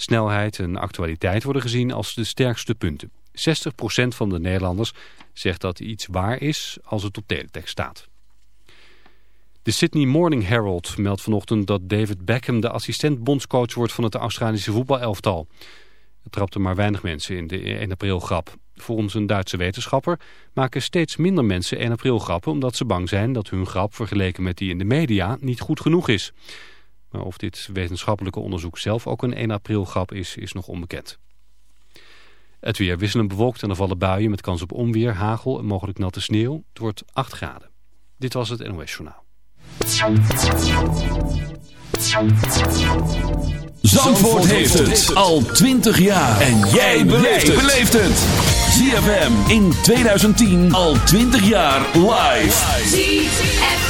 Snelheid en actualiteit worden gezien als de sterkste punten. 60% van de Nederlanders zegt dat iets waar is als het op teletext staat. De Sydney Morning Herald meldt vanochtend dat David Beckham de assistent-bondscoach wordt van het Australische voetbalelftal. Het trapte maar weinig mensen in de 1 april grap. Volgens een Duitse wetenschapper maken steeds minder mensen 1 april grappen omdat ze bang zijn dat hun grap vergeleken met die in de media niet goed genoeg is. Maar of dit wetenschappelijke onderzoek zelf ook een 1 april grap is, is nog onbekend. Het weer wisselend bewolkt en er vallen buien met kans op onweer, hagel en mogelijk natte sneeuw. Het wordt 8 graden. Dit was het NOS Journaal. Zandvoort heeft het al 20 jaar. En jij beleeft het. ZFM in 2010 al 20 jaar live.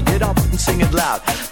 Get up and sing it loud.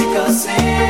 fica assim.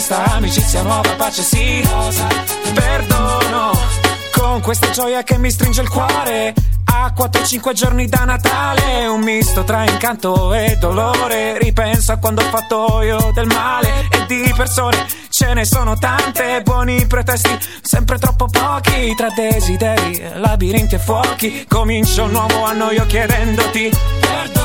Questa amicizia nuova pace sì rosa Perdono Con questa gioia che mi stringe il cuore a 4-5 giorni da Natale, un misto tra incanto e dolore. Ripenso a quando ho fatto io del male e di persone ce ne sono tante. Buoni pretesti, sempre troppo pochi. Tra desideri, labirinti e fuochi. Comincio un nuovo anno io chiedendoti perdono.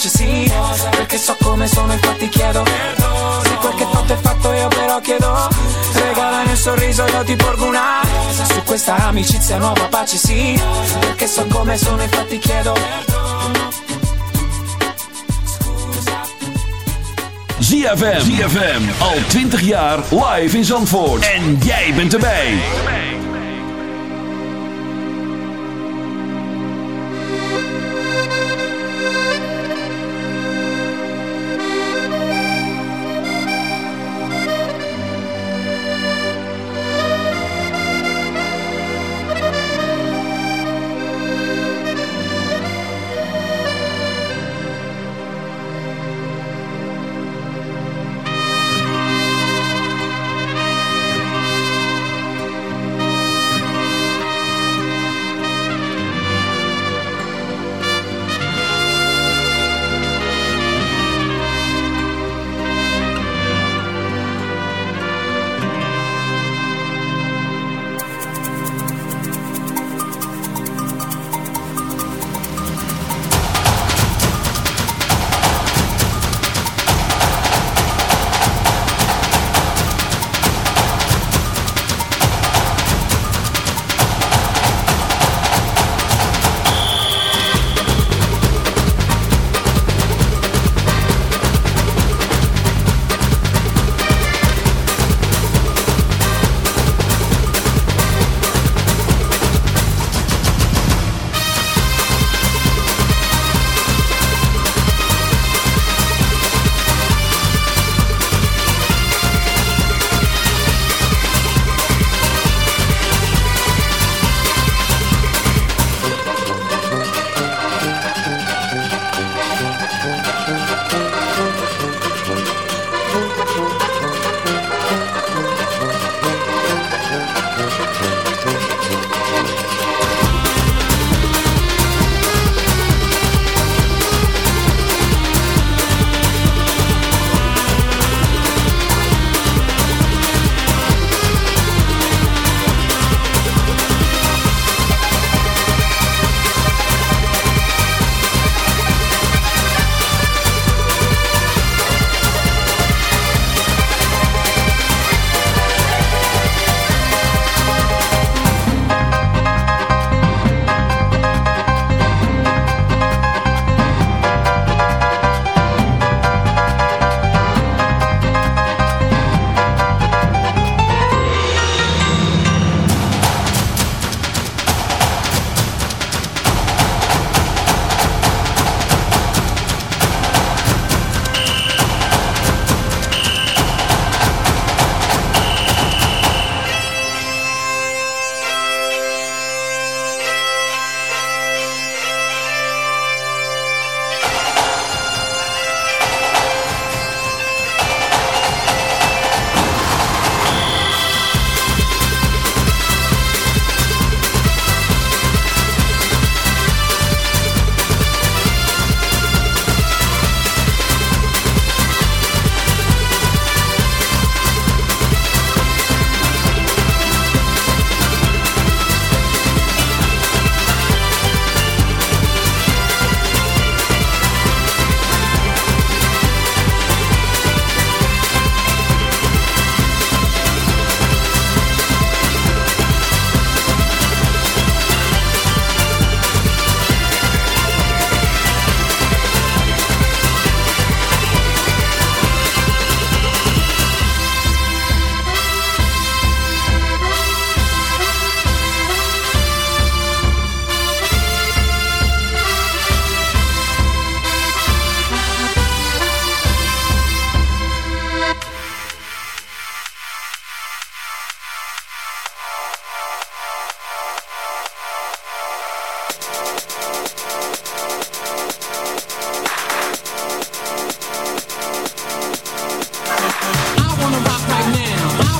pace sì. Perché so come sono infatti chiedo. Se quel che fatto è fatto io però chiedo. Regalami un sorriso io ti porgo una. Su questa amicizia nuova pace sì. Perché so come sono infatti chiedo. ZFM. ZFM. Al 20 jaar live in Zandvoort. En jij bent erbij.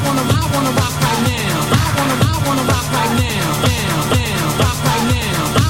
wanna rock right now. I wanna, I wanna rock right now. Down, down, rock right now. I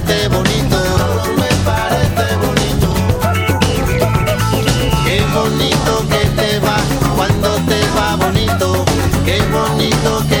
bonito que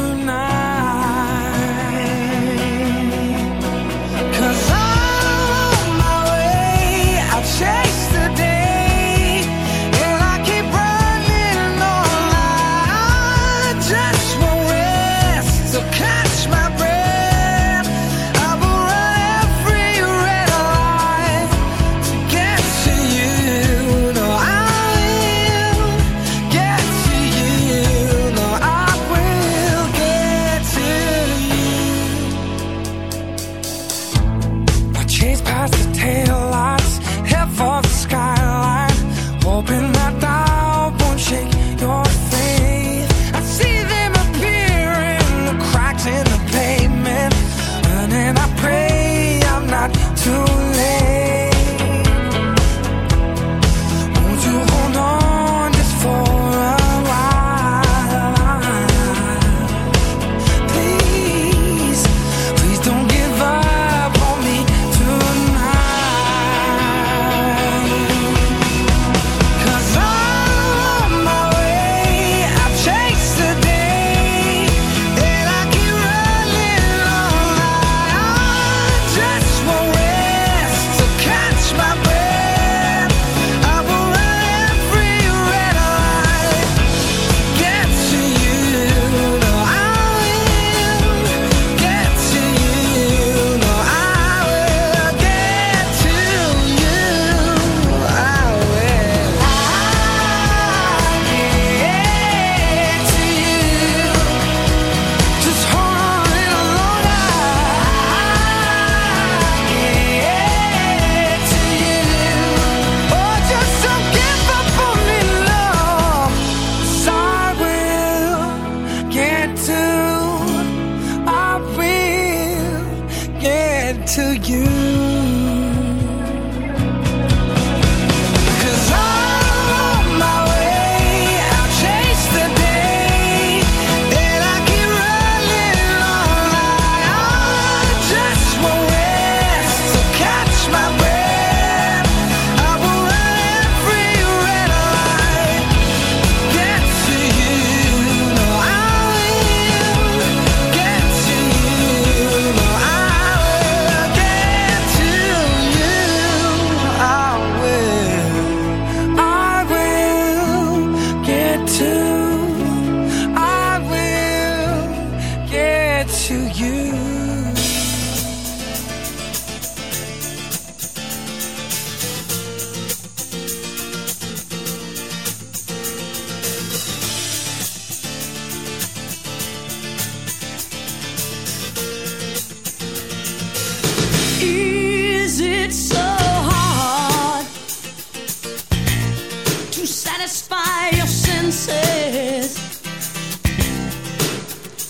satisfy your senses.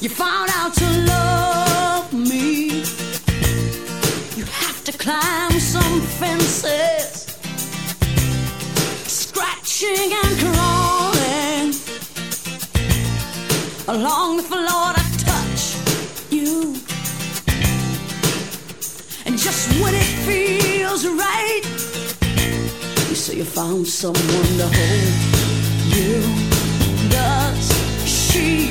You found out to love me. You have to climb some fences, scratching and crawling along the floor to touch you. And just when it feels right. So you found someone to hold you. Does she?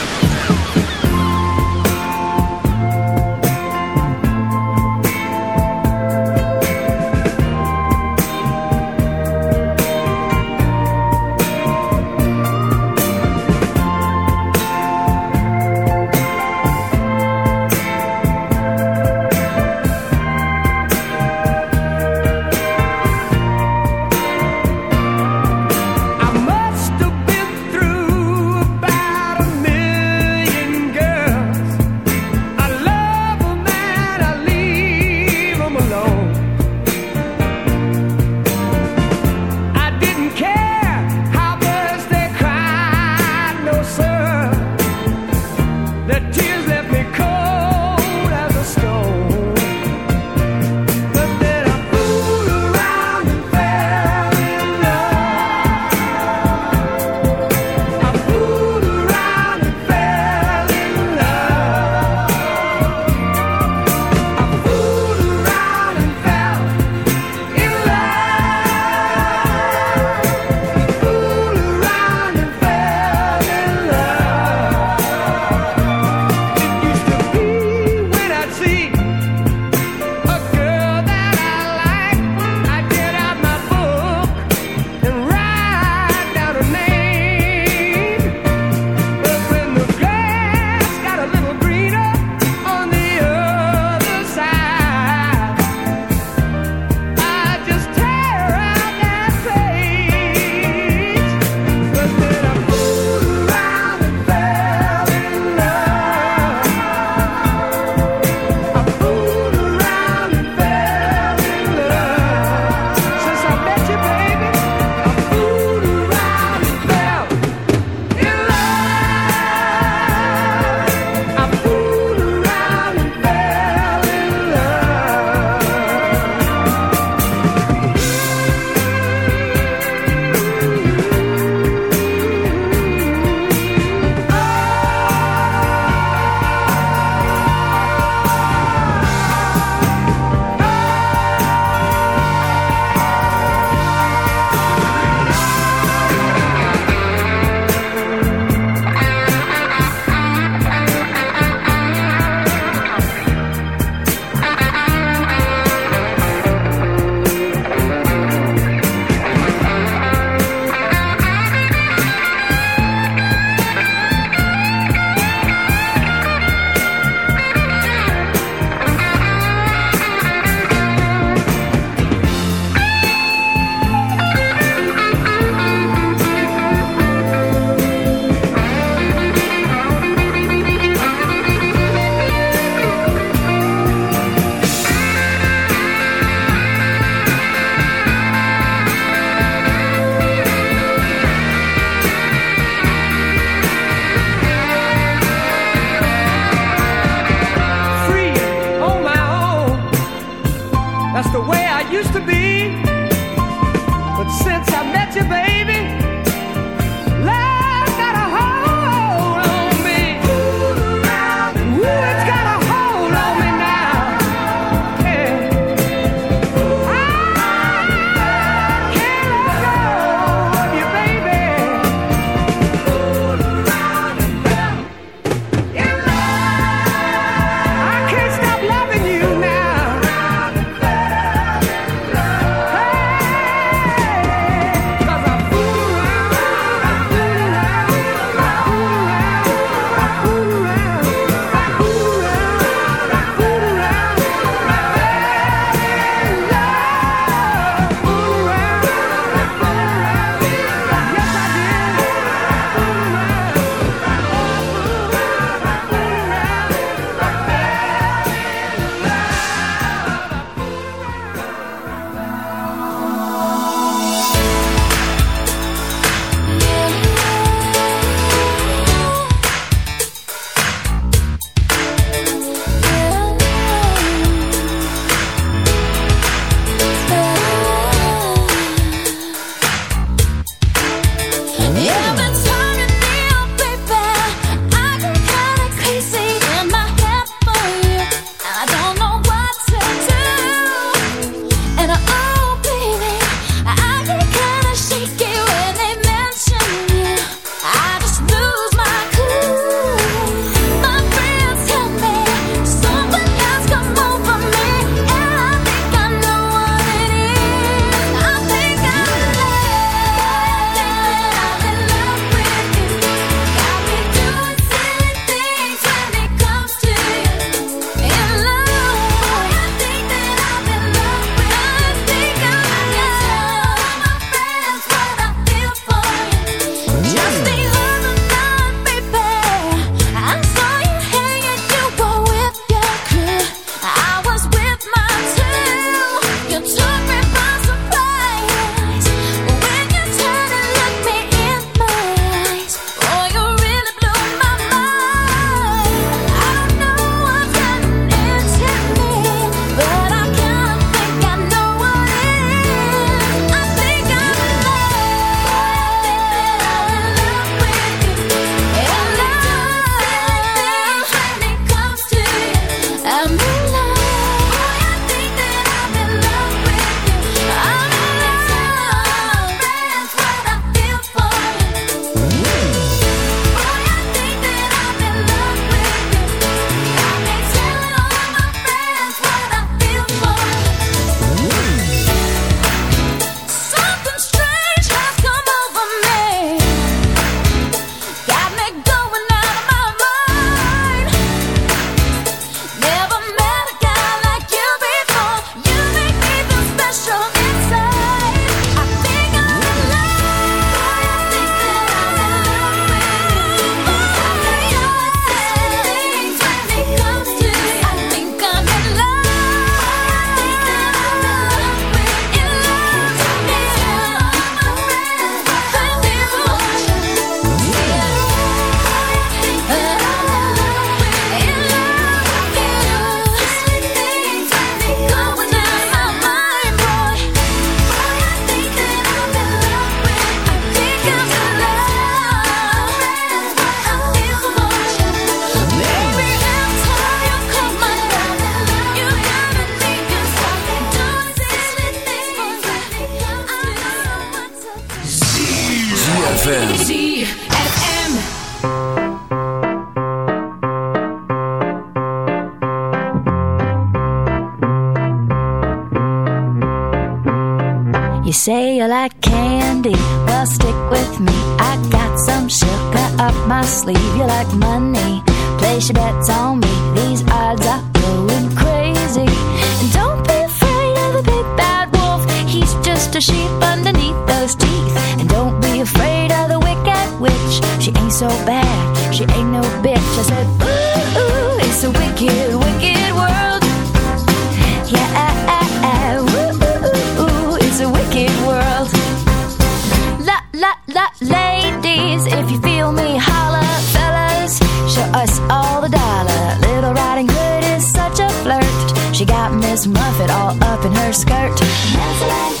Muff Muffet all up in her skirt.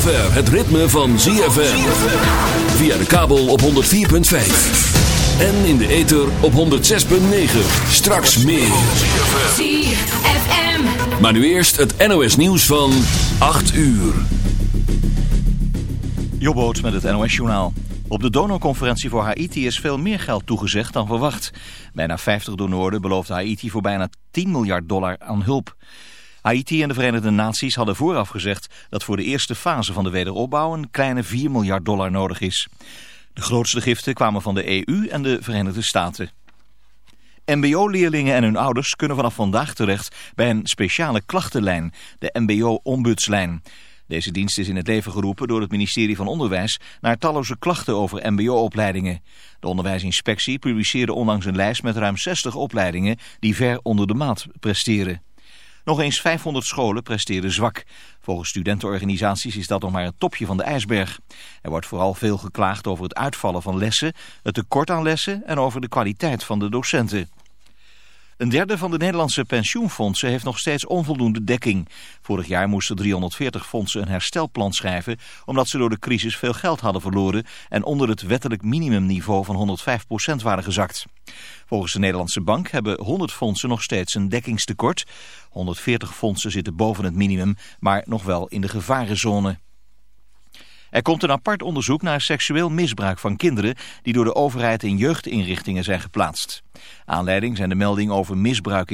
Zover het ritme van ZFM. Via de kabel op 104.5. En in de ether op 106.9. Straks meer. ZFM. Maar nu eerst het NOS nieuws van 8 uur. Jobboot met het NOS-journaal. Op de donorconferentie voor Haiti is veel meer geld toegezegd dan verwacht. Bijna 50 donoren beloofde Haiti voor bijna 10 miljard dollar aan hulp. Haiti en de Verenigde Naties hadden vooraf gezegd dat voor de eerste fase van de wederopbouw een kleine 4 miljard dollar nodig is. De grootste giften kwamen van de EU en de Verenigde Staten. MBO-leerlingen en hun ouders kunnen vanaf vandaag terecht bij een speciale klachtenlijn, de MBO-ombudslijn. Deze dienst is in het leven geroepen door het ministerie van Onderwijs naar talloze klachten over mbo-opleidingen. De onderwijsinspectie publiceerde onlangs een lijst met ruim 60 opleidingen die ver onder de maat presteren. Nog eens 500 scholen presteren zwak. Volgens studentenorganisaties is dat nog maar het topje van de ijsberg. Er wordt vooral veel geklaagd over het uitvallen van lessen, het tekort aan lessen en over de kwaliteit van de docenten. Een derde van de Nederlandse pensioenfondsen heeft nog steeds onvoldoende dekking. Vorig jaar moesten 340 fondsen een herstelplan schrijven... omdat ze door de crisis veel geld hadden verloren... en onder het wettelijk minimumniveau van 105% waren gezakt. Volgens de Nederlandse Bank hebben 100 fondsen nog steeds een dekkingstekort. 140 fondsen zitten boven het minimum, maar nog wel in de gevarenzone. Er komt een apart onderzoek naar seksueel misbruik van kinderen die door de overheid in jeugdinrichtingen zijn geplaatst. Aanleiding zijn de meldingen over misbruik